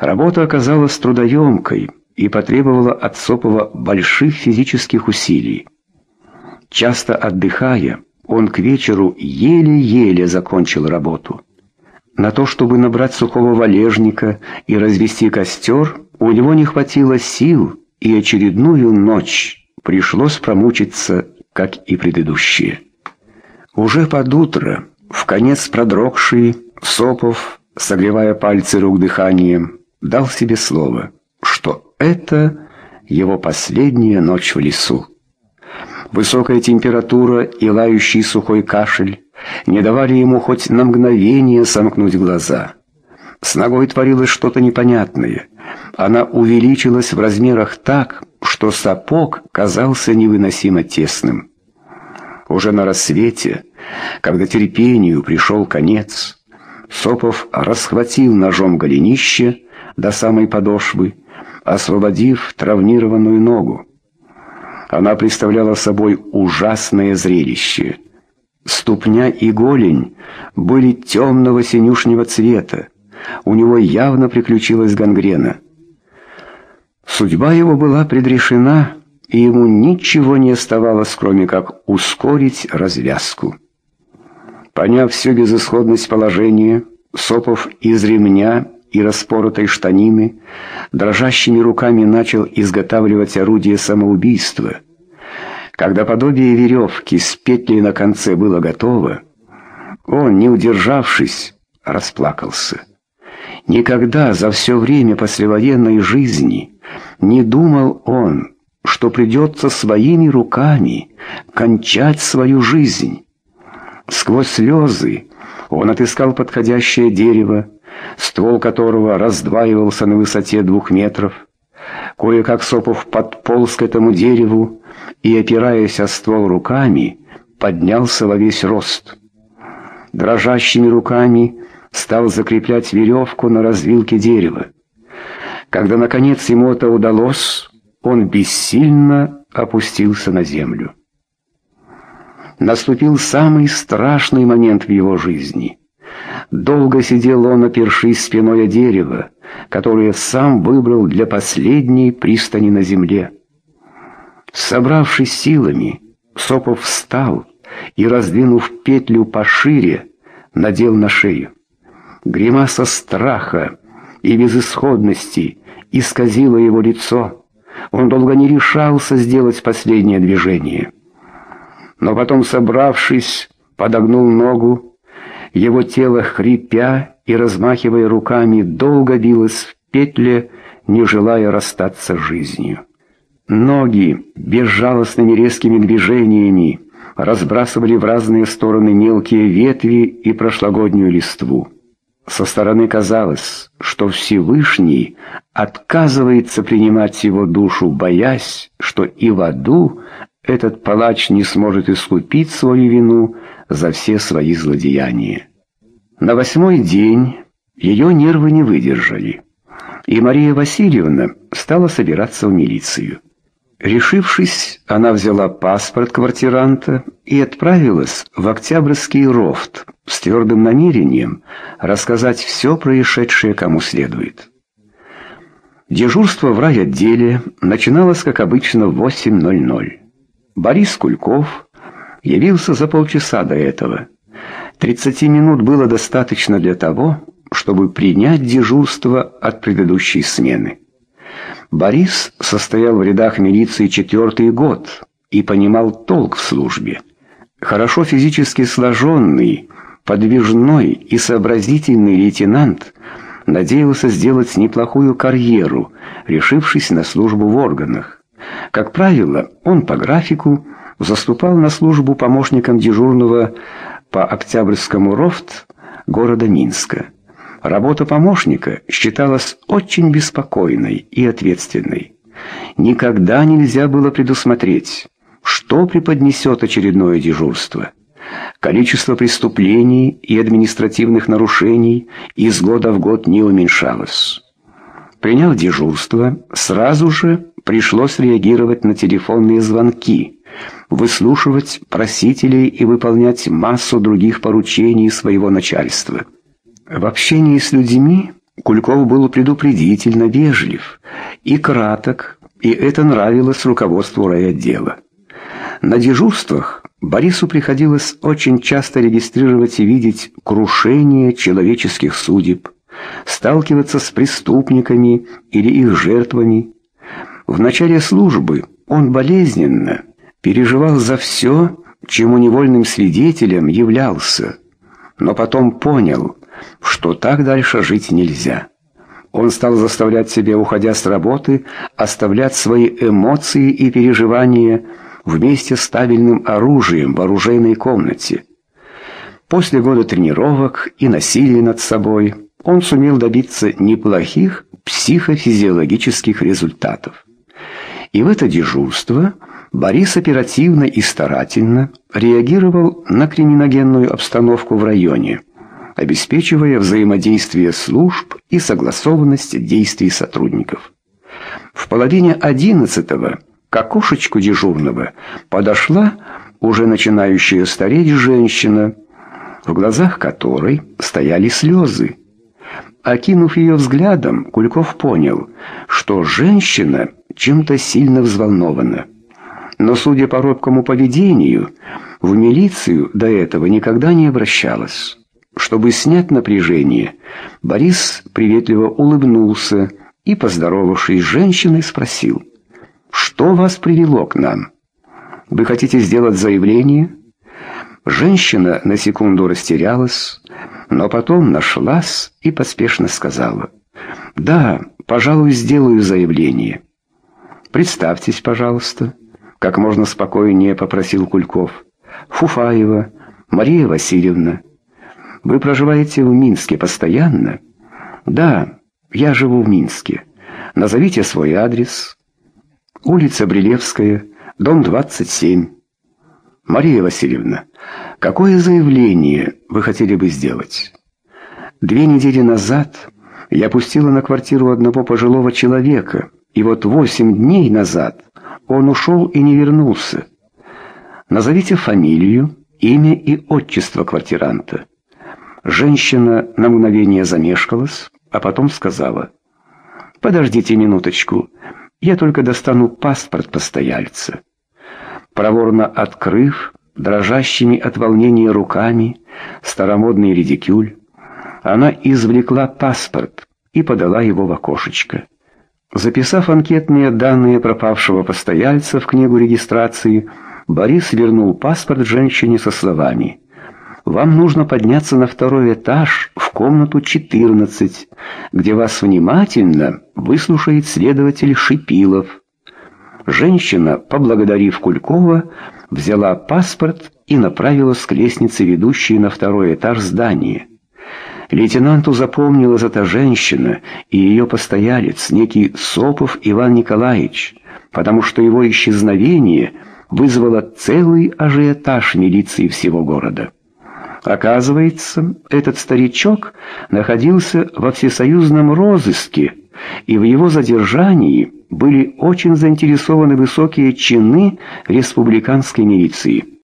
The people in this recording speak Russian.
Работа оказалась трудоемкой и потребовала от Сопова больших физических усилий. Часто отдыхая, он к вечеру еле-еле закончил работу. На то, чтобы набрать сухого валежника и развести костер, у него не хватило сил, и очередную ночь пришлось промучиться, как и предыдущие. Уже под утро, в конец продрогший, Сопов, согревая пальцы рук дыханием, дал себе слово, что это его последняя ночь в лесу. Высокая температура и лающий сухой кашель не давали ему хоть на мгновение сомкнуть глаза. С ногой творилось что-то непонятное. Она увеличилась в размерах так, что сапог казался невыносимо тесным. Уже на рассвете, когда терпению пришел конец, Сопов расхватил ножом голенище до самой подошвы, освободив травмированную ногу. Она представляла собой ужасное зрелище. Ступня и голень были темного синюшнего цвета. У него явно приключилась гангрена. Судьба его была предрешена, и ему ничего не оставалось, кроме как ускорить развязку. Поняв всю безысходность положения, Сопов из ремня и распоротой штанины дрожащими руками начал изготавливать орудие самоубийства. Когда подобие веревки с петлей на конце было готово, он, не удержавшись, расплакался. Никогда за все время послевоенной жизни не думал он, что придется своими руками кончать свою жизнь. Сквозь слезы он отыскал подходящее дерево, ствол которого раздваивался на высоте двух метров. Кое-как Сопов подполз к этому дереву и, опираясь о ствол руками, поднялся во весь рост. Дрожащими руками стал закреплять веревку на развилке дерева. Когда, наконец, ему это удалось, он бессильно опустился на землю. Наступил самый страшный момент в его жизни. Долго сидел он, опершись спиной о дерево, которое сам выбрал для последней пристани на земле. Собравшись силами, Сопов встал и, раздвинув петлю пошире, надел на шею. Гримаса страха и безысходности исказила его лицо. Он долго не решался сделать последнее движение но потом, собравшись, подогнул ногу. Его тело, хрипя и размахивая руками, долго билось в петле, не желая расстаться с жизнью. Ноги безжалостными резкими движениями разбрасывали в разные стороны мелкие ветви и прошлогоднюю листву. Со стороны казалось, что Всевышний отказывается принимать его душу, боясь, что и в аду этот палач не сможет искупить свою вину за все свои злодеяния. На восьмой день ее нервы не выдержали, и Мария Васильевна стала собираться в милицию. Решившись, она взяла паспорт квартиранта и отправилась в Октябрьский рофт с твердым намерением рассказать все происшедшее кому следует. Дежурство в райотделе начиналось, как обычно, в 8.00. Борис Кульков явился за полчаса до этого. Тридцати минут было достаточно для того, чтобы принять дежурство от предыдущей смены. Борис состоял в рядах милиции четвертый год и понимал толк в службе. Хорошо физически сложенный, подвижной и сообразительный лейтенант надеялся сделать неплохую карьеру, решившись на службу в органах. Как правило, он по графику заступал на службу помощником дежурного по Октябрьскому рофт города Минска. Работа помощника считалась очень беспокойной и ответственной. Никогда нельзя было предусмотреть, что преподнесет очередное дежурство. Количество преступлений и административных нарушений из года в год не уменьшалось. Приняв дежурство, сразу же пришлось реагировать на телефонные звонки, выслушивать просителей и выполнять массу других поручений своего начальства. В общении с людьми Кульков был предупредительно вежлив и краток, и это нравилось руководству райотдела. На дежурствах Борису приходилось очень часто регистрировать и видеть крушение человеческих судеб, сталкиваться с преступниками или их жертвами. В начале службы он болезненно переживал за все, чему невольным свидетелем являлся, но потом понял, что так дальше жить нельзя. Он стал заставлять себя, уходя с работы, оставлять свои эмоции и переживания вместе с табельным оружием в оружейной комнате. После года тренировок и насилия над собой он сумел добиться неплохих психофизиологических результатов. И в это дежурство Борис оперативно и старательно реагировал на криминогенную обстановку в районе, обеспечивая взаимодействие служб и согласованность действий сотрудников. В половине одиннадцатого к окошечку дежурного подошла уже начинающая стареть женщина, в глазах которой стояли слезы. Окинув ее взглядом, Кульков понял, что женщина чем-то сильно взволнована. Но, судя по робкому поведению, в милицию до этого никогда не обращалась. Чтобы снять напряжение, Борис приветливо улыбнулся и, поздоровавшись с женщиной, спросил, «Что вас привело к нам? Вы хотите сделать заявление?» Женщина на секунду растерялась, но потом нашлась и поспешно сказала, «Да, пожалуй, сделаю заявление». «Представьтесь, пожалуйста», — как можно спокойнее попросил Кульков. «Фуфаева Мария Васильевна». Вы проживаете в Минске постоянно? Да, я живу в Минске. Назовите свой адрес. Улица Брилевская, дом 27. Мария Васильевна, какое заявление вы хотели бы сделать? Две недели назад я пустила на квартиру одного пожилого человека, и вот восемь дней назад он ушел и не вернулся. Назовите фамилию, имя и отчество квартиранта. Женщина на мгновение замешкалась, а потом сказала, «Подождите минуточку, я только достану паспорт постояльца». Проворно открыв, дрожащими от волнения руками, старомодный редикюль, она извлекла паспорт и подала его в окошечко. Записав анкетные данные пропавшего постояльца в книгу регистрации, Борис вернул паспорт женщине со словами вам нужно подняться на второй этаж в комнату 14, где вас внимательно выслушает следователь Шипилов. Женщина, поблагодарив Кулькова, взяла паспорт и направилась к лестнице, ведущей на второй этаж здания. Лейтенанту запомнилась эта женщина и ее постоялец, некий Сопов Иван Николаевич, потому что его исчезновение вызвало целый ажиотаж милиции всего города. Оказывается, этот старичок находился во всесоюзном розыске, и в его задержании были очень заинтересованы высокие чины республиканской милиции.